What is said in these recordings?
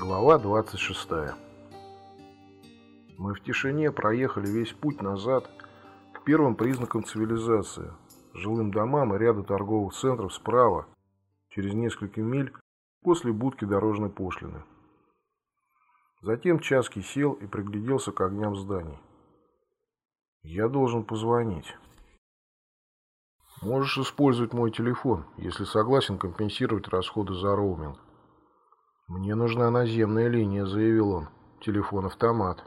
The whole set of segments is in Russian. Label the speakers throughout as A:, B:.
A: Глава 26. Мы в тишине проехали весь путь назад к первым признакам цивилизации, жилым домам и ряду торговых центров справа, через несколько миль после будки дорожной пошлины. Затем Чаский сел и пригляделся к огням зданий. «Я должен позвонить». «Можешь использовать мой телефон, если согласен компенсировать расходы за роуминг». «Мне нужна наземная линия», — заявил он. «Телефон-автомат».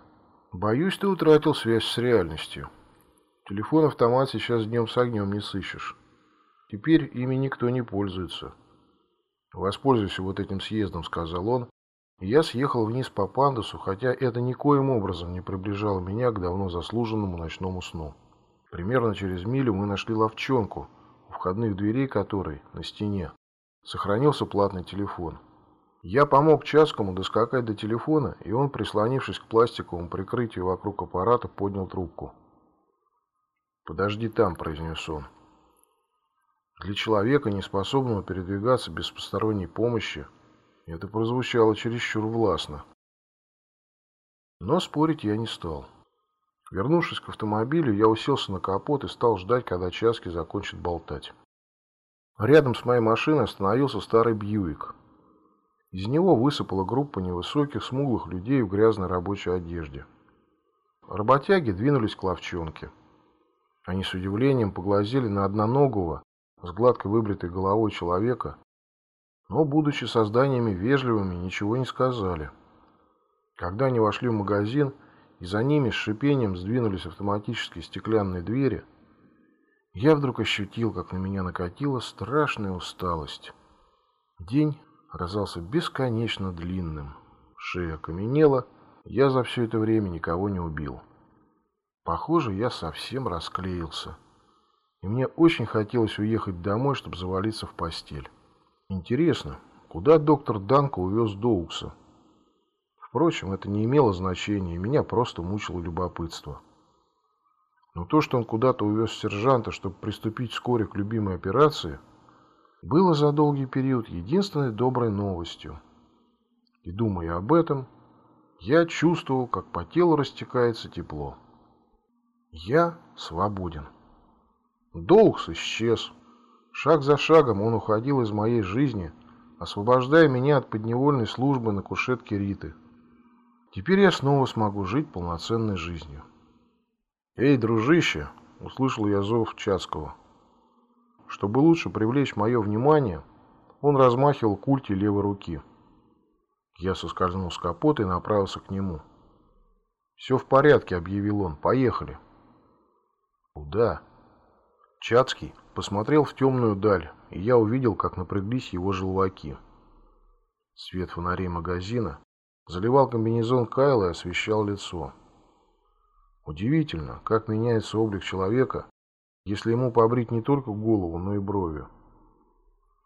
A: «Боюсь, ты утратил связь с реальностью. Телефон-автомат сейчас днем с огнем не сыщешь. Теперь ими никто не пользуется». «Воспользуйся вот этим съездом», — сказал он. Я съехал вниз по пандусу, хотя это никоим образом не приближало меня к давно заслуженному ночному сну. Примерно через милю мы нашли ловчонку, у входных дверей которой, на стене, сохранился платный телефон. Я помог Часкому доскакать до телефона, и он, прислонившись к пластиковому прикрытию вокруг аппарата, поднял трубку. «Подожди там», — произнес он. Для человека, не способного передвигаться без посторонней помощи, это прозвучало чересчур властно. Но спорить я не стал. Вернувшись к автомобилю, я уселся на капот и стал ждать, когда Часки закончит болтать. Рядом с моей машиной остановился старый Бьюик. Из него высыпала группа невысоких, смуглых людей в грязной рабочей одежде. Работяги двинулись к ловчонке. Они с удивлением поглазели на одноногого, с гладко выбритой головой человека, но, будучи созданиями вежливыми, ничего не сказали. Когда они вошли в магазин, и за ними с шипением сдвинулись автоматические стеклянные двери, я вдруг ощутил, как на меня накатила страшная усталость. День оказался бесконечно длинным. Шея окаменела, я за все это время никого не убил. Похоже, я совсем расклеился. И мне очень хотелось уехать домой, чтобы завалиться в постель. Интересно, куда доктор Данко увез Доукса? Впрочем, это не имело значения, меня просто мучило любопытство. Но то, что он куда-то увез сержанта, чтобы приступить вскоре к любимой операции – было за долгий период единственной доброй новостью. И думая об этом, я чувствовал, как по телу растекается тепло. Я свободен. Доукс исчез. Шаг за шагом он уходил из моей жизни, освобождая меня от подневольной службы на кушетке Риты. Теперь я снова смогу жить полноценной жизнью. «Эй, дружище!» — услышал я зов Чацкого. Чтобы лучше привлечь мое внимание, он размахивал культи левой руки. Я соскользнул с капота и направился к нему. «Все в порядке», — объявил он. «Поехали». «Куда?» Чацкий посмотрел в темную даль, и я увидел, как напряглись его желваки. Свет фонарей магазина заливал комбинезон Кайла и освещал лицо. Удивительно, как меняется облик человека, если ему побрить не только голову, но и брови.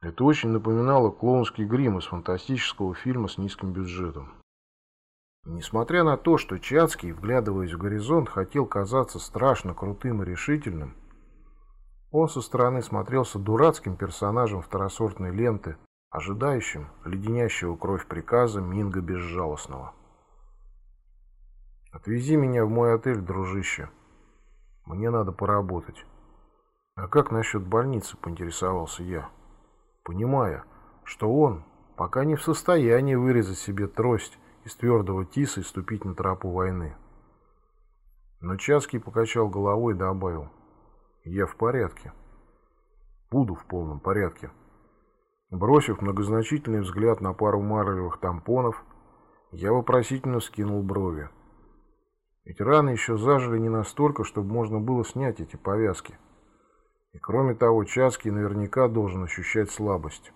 A: Это очень напоминало клоунский грим из фантастического фильма с низким бюджетом. Несмотря на то, что Чацкий, вглядываясь в горизонт, хотел казаться страшно крутым и решительным, он со стороны смотрелся дурацким персонажем второсортной ленты, ожидающим леденящего кровь приказа Минга Безжалостного. «Отвези меня в мой отель, дружище. Мне надо поработать». «А как насчет больницы?» – поинтересовался я, понимая, что он пока не в состоянии вырезать себе трость из твердого тиса и ступить на тропу войны. Но Чаский покачал головой и добавил, «Я в порядке. Буду в полном порядке». Бросив многозначительный взгляд на пару марлевых тампонов, я вопросительно скинул брови. Ведь раны еще зажили не настолько, чтобы можно было снять эти повязки. И кроме того, Чаский наверняка должен ощущать слабость.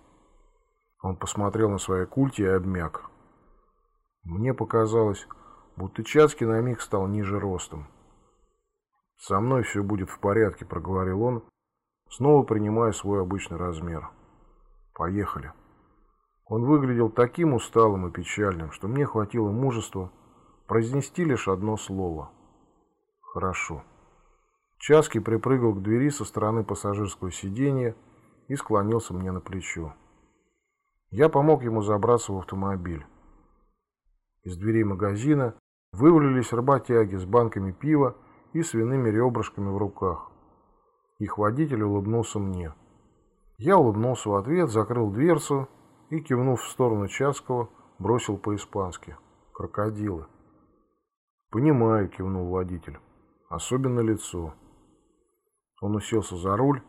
A: Он посмотрел на свои культи и обмяк. Мне показалось, будто Чаский на миг стал ниже ростом. «Со мной все будет в порядке», — проговорил он, снова принимая свой обычный размер. «Поехали». Он выглядел таким усталым и печальным, что мне хватило мужества произнести лишь одно слово. «Хорошо». Часки припрыгал к двери со стороны пассажирского сиденья и склонился мне на плечо. Я помог ему забраться в автомобиль. Из дверей магазина вывалились работяги с банками пива и свиными ребрышками в руках. Их водитель улыбнулся мне. Я улыбнулся в ответ, закрыл дверцу и, кивнув в сторону Часкова, бросил по-испански. «Крокодилы». «Понимаю», — кивнул водитель. «Особенно лицо». Он уселся за руль,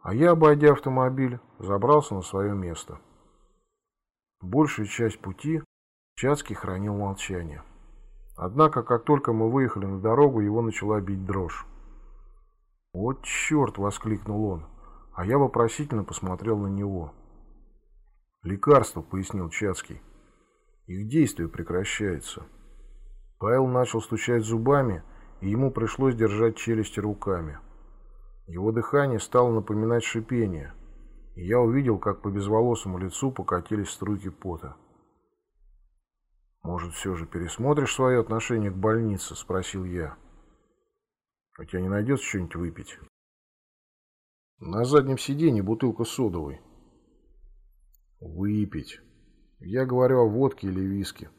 A: а я, обойдя автомобиль, забрался на свое место. Большую часть пути Чацкий хранил молчание. Однако, как только мы выехали на дорогу, его начала бить дрожь. «Вот черт!» — воскликнул он, а я вопросительно посмотрел на него. «Лекарство», — пояснил Чацкий. «Их действие прекращается». Павел начал стучать зубами, и ему пришлось держать челюсти руками. Его дыхание стало напоминать шипение, и я увидел, как по безволосому лицу покатились струйки пота. «Может, все же пересмотришь свое отношение к больнице?» – спросил я. «У тебя не найдется что-нибудь выпить?» «На заднем сиденье бутылка содовой». «Выпить. Я говорю о водке или виске.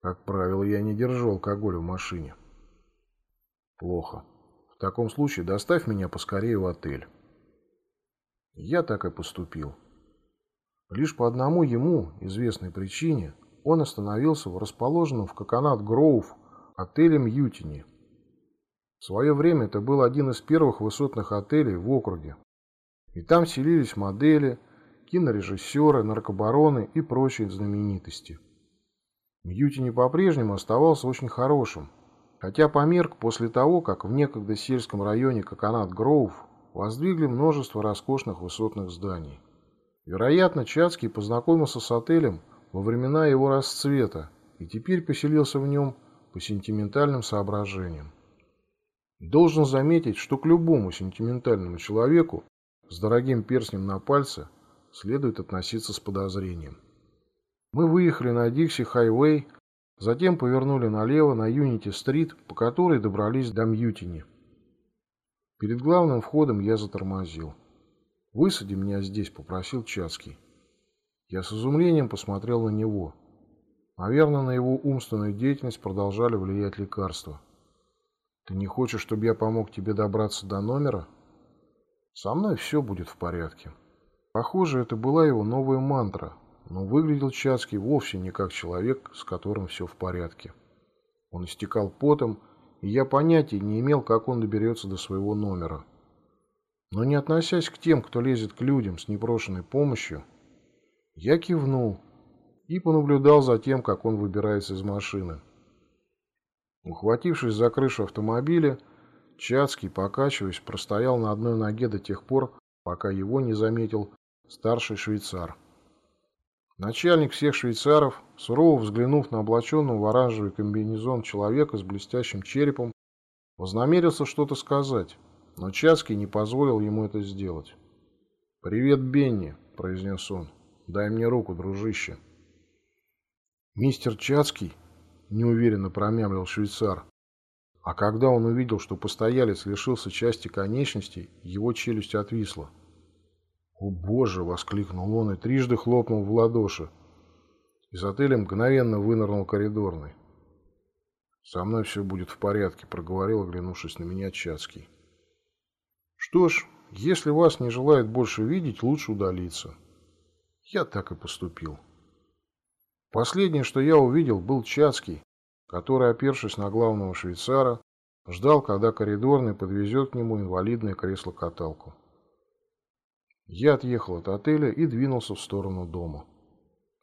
A: Как правило, я не держу алкоголь в машине». «Плохо. В таком случае доставь меня поскорее в отель». Я так и поступил. Лишь по одному ему известной причине – он остановился в расположенном в Коконат Гроув отеле Мьютини. В свое время это был один из первых высотных отелей в округе. И там селились модели, кинорежиссеры, наркобароны и прочие знаменитости. Мьютини по-прежнему оставался очень хорошим, хотя померк после того, как в некогда сельском районе Коконат Гроув воздвигли множество роскошных высотных зданий. Вероятно, Чацкий познакомился с отелем во времена его расцвета и теперь поселился в нем по сентиментальным соображениям. Должен заметить, что к любому сентиментальному человеку с дорогим перстнем на пальце следует относиться с подозрением. Мы выехали на Дикси-хайвей, затем повернули налево на Юнити-стрит, по которой добрались до Мьютини. Перед главным входом я затормозил. «Высади меня здесь», — попросил Чацкий. Я с изумлением посмотрел на него. Наверное, на его умственную деятельность продолжали влиять лекарства. «Ты не хочешь, чтобы я помог тебе добраться до номера?» «Со мной все будет в порядке». Похоже, это была его новая мантра, но выглядел Чацкий вовсе не как человек, с которым все в порядке. Он истекал потом, и я понятия не имел, как он доберется до своего номера. Но не относясь к тем, кто лезет к людям с непрошенной помощью, я кивнул и понаблюдал за тем, как он выбирается из машины. Ухватившись за крышу автомобиля, Чацкий, покачиваясь, простоял на одной ноге до тех пор, пока его не заметил старший швейцар. Начальник всех швейцаров, сурово взглянув на облаченного в оранжевый комбинезон человека с блестящим черепом, вознамерился что-то сказать, но Чацкий не позволил ему это сделать. «Привет, Бенни», — произнес он. Дай мне руку, дружище. Мистер Чацкий неуверенно промямлил швейцар. А когда он увидел, что постоялец лишился части конечностей, его челюсть отвисла. «О боже!» — воскликнул он и трижды хлопнул в ладоши. Из отеля мгновенно вынырнул коридорный. «Со мной все будет в порядке», — проговорил, оглянувшись на меня Чацкий. «Что ж, если вас не желает больше видеть, лучше удалиться». Я так и поступил. Последнее, что я увидел, был Чацкий, который, опершись на главного швейцара, ждал, когда коридорный подвезет к нему инвалидное кресло-каталку. Я отъехал от отеля и двинулся в сторону дома.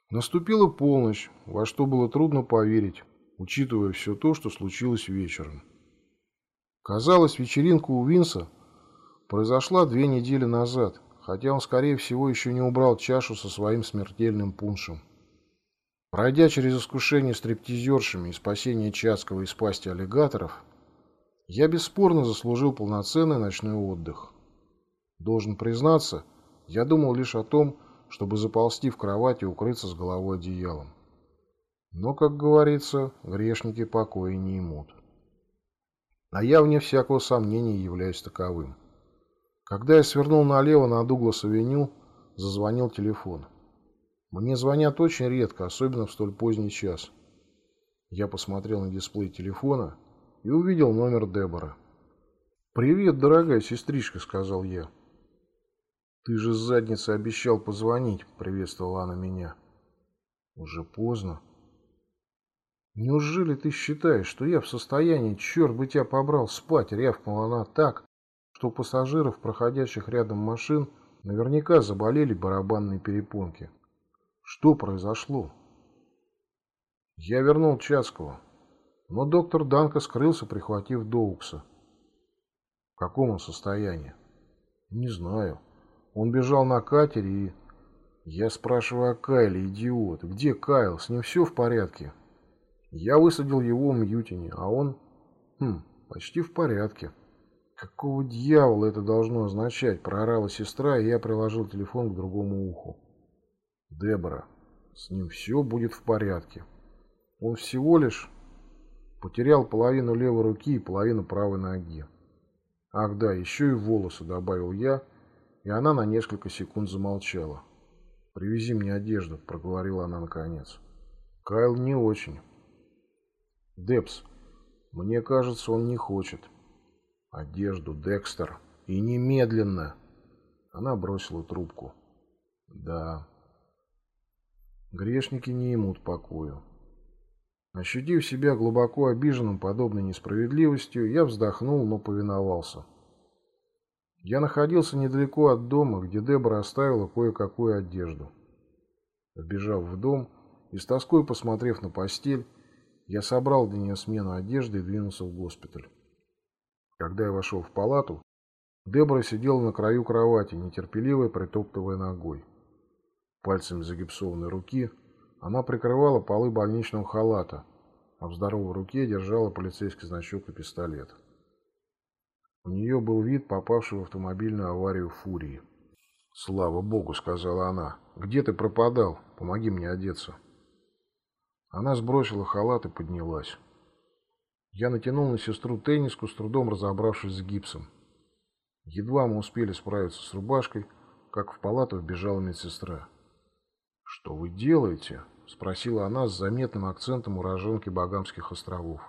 A: Наступила полночь, во что было трудно поверить, учитывая все то, что случилось вечером. Казалось, вечеринка у Винса произошла две недели назад, хотя он, скорее всего, еще не убрал чашу со своим смертельным пуншем. Пройдя через искушение стриптизершами и спасение Чацкого из пасти аллигаторов, я бесспорно заслужил полноценный ночной отдых. Должен признаться, я думал лишь о том, чтобы заползти в кровать и укрыться с головой одеялом. Но, как говорится, грешники покоя не имут. А я, вне всякого сомнения, являюсь таковым. Когда я свернул налево на Дуглас-авеню, зазвонил телефон. Мне звонят очень редко, особенно в столь поздний час. Я посмотрел на дисплей телефона и увидел номер Дебора. «Привет, дорогая сестричка», — сказал я. «Ты же с задницы обещал позвонить», — приветствовала она меня. «Уже поздно». «Неужели ты считаешь, что я в состоянии, черт бы тебя побрал, спать?» — рявкнула она так, что у пассажиров, проходящих рядом машин, наверняка заболели барабанные перепонки. Что произошло? Я вернул Чацкого, но доктор Данка скрылся, прихватив Доукса. В каком он состоянии? Не знаю. Он бежал на катере и... Я спрашиваю о Кайле, идиот. Где Кайл? С ним все в порядке? Я высадил его в Мьютине, а он... Хм, почти в порядке. Какого дьявола это должно означать? Проорала сестра, и я приложил телефон к другому уху. Дебора, с ним все будет в порядке. Он всего лишь потерял половину левой руки и половину правой ноги. Ах да, еще и волосы, добавил я, и она на несколько секунд замолчала. «Привези мне одежду», — проговорила она наконец. Кайл не очень. «Депс, мне кажется, он не хочет». «Одежду, Декстер, и немедленно!» Она бросила трубку. «Да». Грешники не имут покою. Ощутив себя глубоко обиженным подобной несправедливостью, я вздохнул, но повиновался. Я находился недалеко от дома, где Дебора оставила кое-какую одежду. Вбежав в дом и с тоской посмотрев на постель, я собрал для нее смену одежды и двинулся в госпиталь. Когда я вошел в палату, Дебора сидела на краю кровати, нетерпеливо притоптывая ногой. Пальцами загипсованной руки она прикрывала полы больничного халата, а в здоровой руке держала полицейский значок и пистолет. У нее был вид попавшего в автомобильную аварию фурии. «Слава богу», — сказала она. «Где ты пропадал? Помоги мне одеться». Она сбросила халат и поднялась. Я натянул на сестру тенниску, с трудом разобравшись с гипсом. Едва мы успели справиться с рубашкой, как в палату вбежала медсестра. «Что вы делаете?» — спросила она с заметным акцентом уроженки Багамских островов.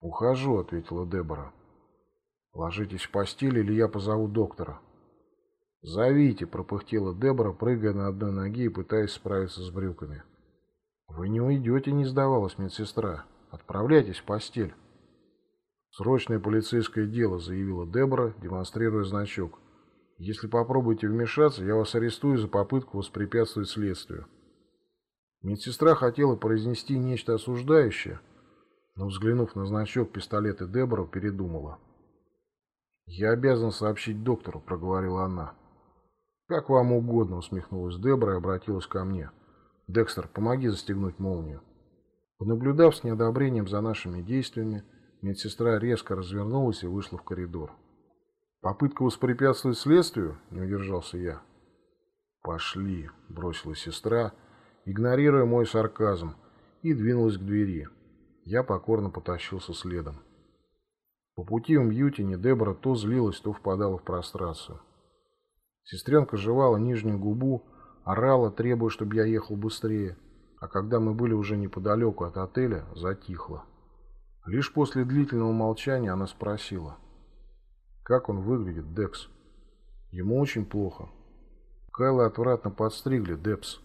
A: «Ухожу», — ответила Дебора. «Ложитесь в постель, или я позову доктора». «Зовите», — пропыхтела Дебора, прыгая на одной ноге и пытаясь справиться с брюками. «Вы не уйдете», — не сдавалась медсестра. «Отправляйтесь в постель». «Срочное полицейское дело», — заявила Дебора, демонстрируя значок. «Если попробуете вмешаться, я вас арестую за попытку воспрепятствовать следствию». Медсестра хотела произнести нечто осуждающее, но, взглянув на значок пистолета Дебора, передумала. «Я обязан сообщить доктору», — проговорила она. «Как вам угодно», — усмехнулась Дебра и обратилась ко мне. «Декстер, помоги застегнуть молнию». Понаблюдав с неодобрением за нашими действиями, медсестра резко развернулась и вышла в коридор. «Попытка воспрепятствовать следствию?» — не удержался я. «Пошли», — бросила сестра, игнорируя мой сарказм, и двинулась к двери. Я покорно потащился следом. По пути в Мьютине Дебора то злилась, то впадала в прострацию. Сестренка жевала нижнюю губу, орала, требуя, чтобы я ехал быстрее, а когда мы были уже неподалеку от отеля, затихла. Лишь после длительного молчания она спросила, «Как он выглядит, Декс?» «Ему очень плохо. Кайла отвратно подстригли, Депс.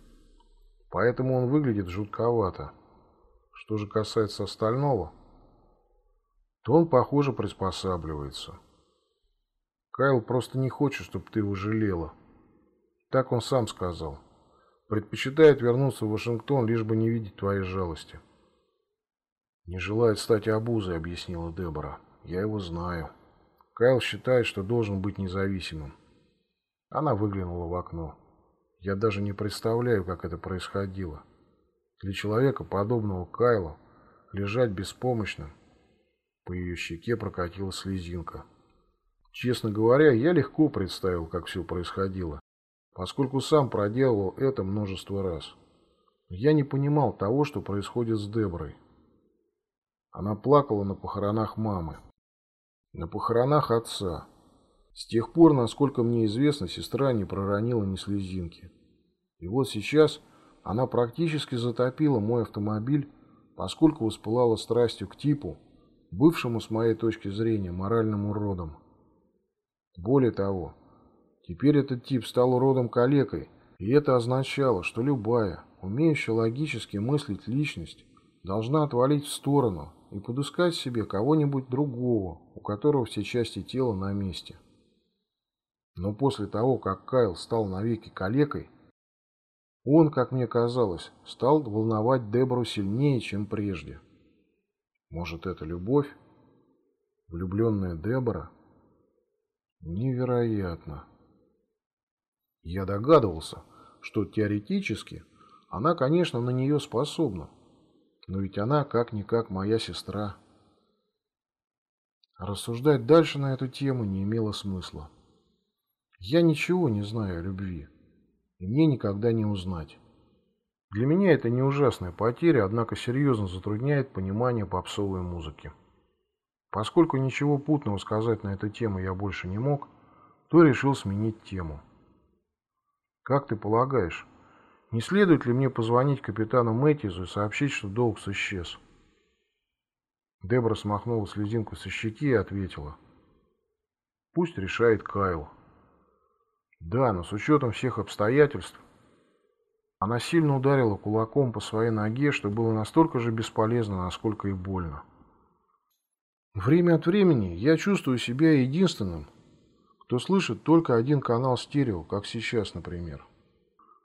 A: Поэтому он выглядит жутковато. Что же касается остального, то он, похоже, приспосабливается. Кайл просто не хочет, чтобы ты его жалела. Так он сам сказал. Предпочитает вернуться в Вашингтон, лишь бы не видеть твоей жалости. Не желает стать обузой, объяснила Дебора. Я его знаю. Кайл считает, что должен быть независимым. Она выглянула в окно. Я даже не представляю, как это происходило. Для человека, подобного Кайлу, лежать беспомощным, по ее щеке прокатилась слезинка. Честно говоря, я легко представил, как все происходило, поскольку сам проделывал это множество раз. Я не понимал того, что происходит с Деброй. Она плакала на похоронах мамы, на похоронах отца. С тех пор, насколько мне известно, сестра не проронила ни слезинки. И вот сейчас она практически затопила мой автомобиль, поскольку воспылала страстью к типу, бывшему с моей точки зрения моральным уродом. Более того, теперь этот тип стал уродом-калекой, и это означало, что любая, умеющая логически мыслить личность, должна отвалить в сторону и подыскать себе кого-нибудь другого, у которого все части тела на месте. Но после того, как Кайл стал навеки калекой, он, как мне казалось, стал волновать Дебору сильнее, чем прежде. Может, это любовь? Влюбленная Дебора? Невероятно. Я догадывался, что теоретически она, конечно, на нее способна. Но ведь она как-никак моя сестра. Рассуждать дальше на эту тему не имело смысла. Я ничего не знаю о любви, и мне никогда не узнать. Для меня это не ужасная потеря, однако серьезно затрудняет понимание попсовой музыки. Поскольку ничего путного сказать на эту тему я больше не мог, то решил сменить тему. Как ты полагаешь, не следует ли мне позвонить капитану Мэтьюзу и сообщить, что Доукс исчез? Дебра смахнула слезинку со щеки и ответила. Пусть решает Кайл. Да, но с учетом всех обстоятельств, она сильно ударила кулаком по своей ноге, что было настолько же бесполезно, насколько и больно. Время от времени я чувствую себя единственным, кто слышит только один канал стерео, как сейчас, например.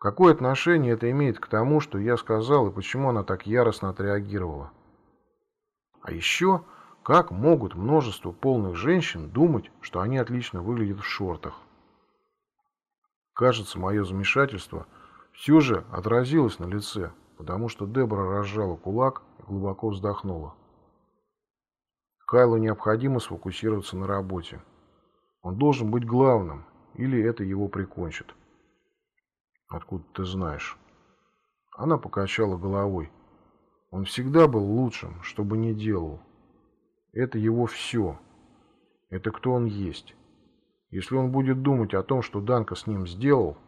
A: Какое отношение это имеет к тому, что я сказал, и почему она так яростно отреагировала? А еще, как могут множество полных женщин думать, что они отлично выглядят в шортах? Кажется, мое замешательство все же отразилось на лице, потому что Дебора разжала кулак и глубоко вздохнула. Кайлу необходимо сфокусироваться на работе. Он должен быть главным, или это его прикончит. Откуда ты знаешь? Она покачала головой. Он всегда был лучшим, что бы ни делал. Это его все. Это кто он есть. Если он будет думать о том, что Данка с ним сделал...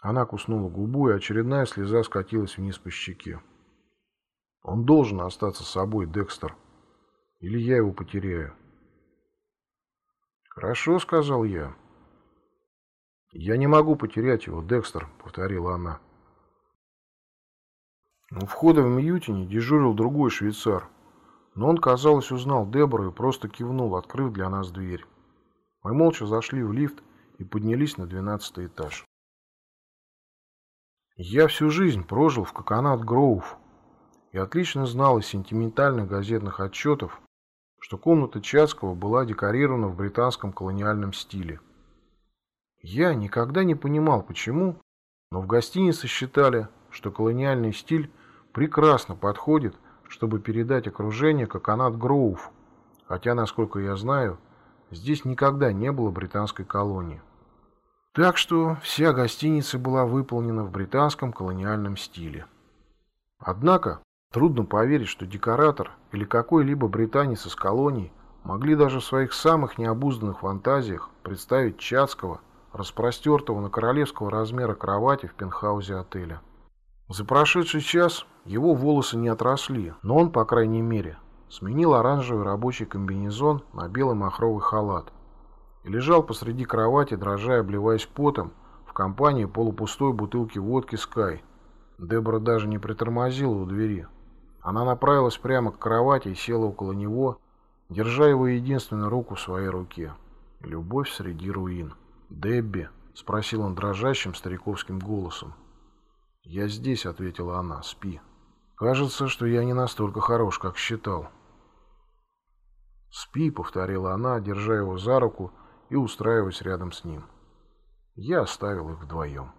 A: Она куснула губу, и очередная слеза скатилась вниз по щеке. Он должен остаться собой, Декстер. Или я его потеряю. «Хорошо», — сказал я. «Я не могу потерять его, Декстер», — повторила она. У входа в Мьютине дежурил другой швейцар, но он, казалось, узнал Дебору и просто кивнул, открыв для нас дверь. Мы молча зашли в лифт и поднялись на двенадцатый этаж. Я всю жизнь прожил в Коконат Гроув и отлично знал из сентиментальных газетных отчетов, что комната Чацкого была декорирована в британском колониальном стиле. Я никогда не понимал, почему, но в гостинице считали, что колониальный стиль прекрасно подходит, чтобы передать окружение Коконат Гроув, хотя, насколько я знаю, здесь никогда не было британской колонии. Так что вся гостиница была выполнена в британском колониальном стиле. Однако, трудно поверить, что декоратор или какой-либо британец из колоний могли даже в своих самых необузданных фантазиях представить Чацкого распростертого на королевского размера кровати в пентхаузе отеля. За прошедший час его волосы не отросли, но он, по крайней мере, сменил оранжевый рабочий комбинезон на белый махровый халат и лежал посреди кровати, дрожа и обливаясь потом, в компании полупустой бутылки водки «Скай». Дебора даже не притормозила у двери. Она направилась прямо к кровати и села около него, держа его единственную руку в своей руке. Любовь среди руин. «Дебби?» — спросил он дрожащим стариковским голосом. «Я здесь», — ответила она, — «спи». «Кажется, что я не настолько хорош, как считал». «Спи», — повторила она, держа его за руку и устраиваясь рядом с ним. Я оставил их вдвоем.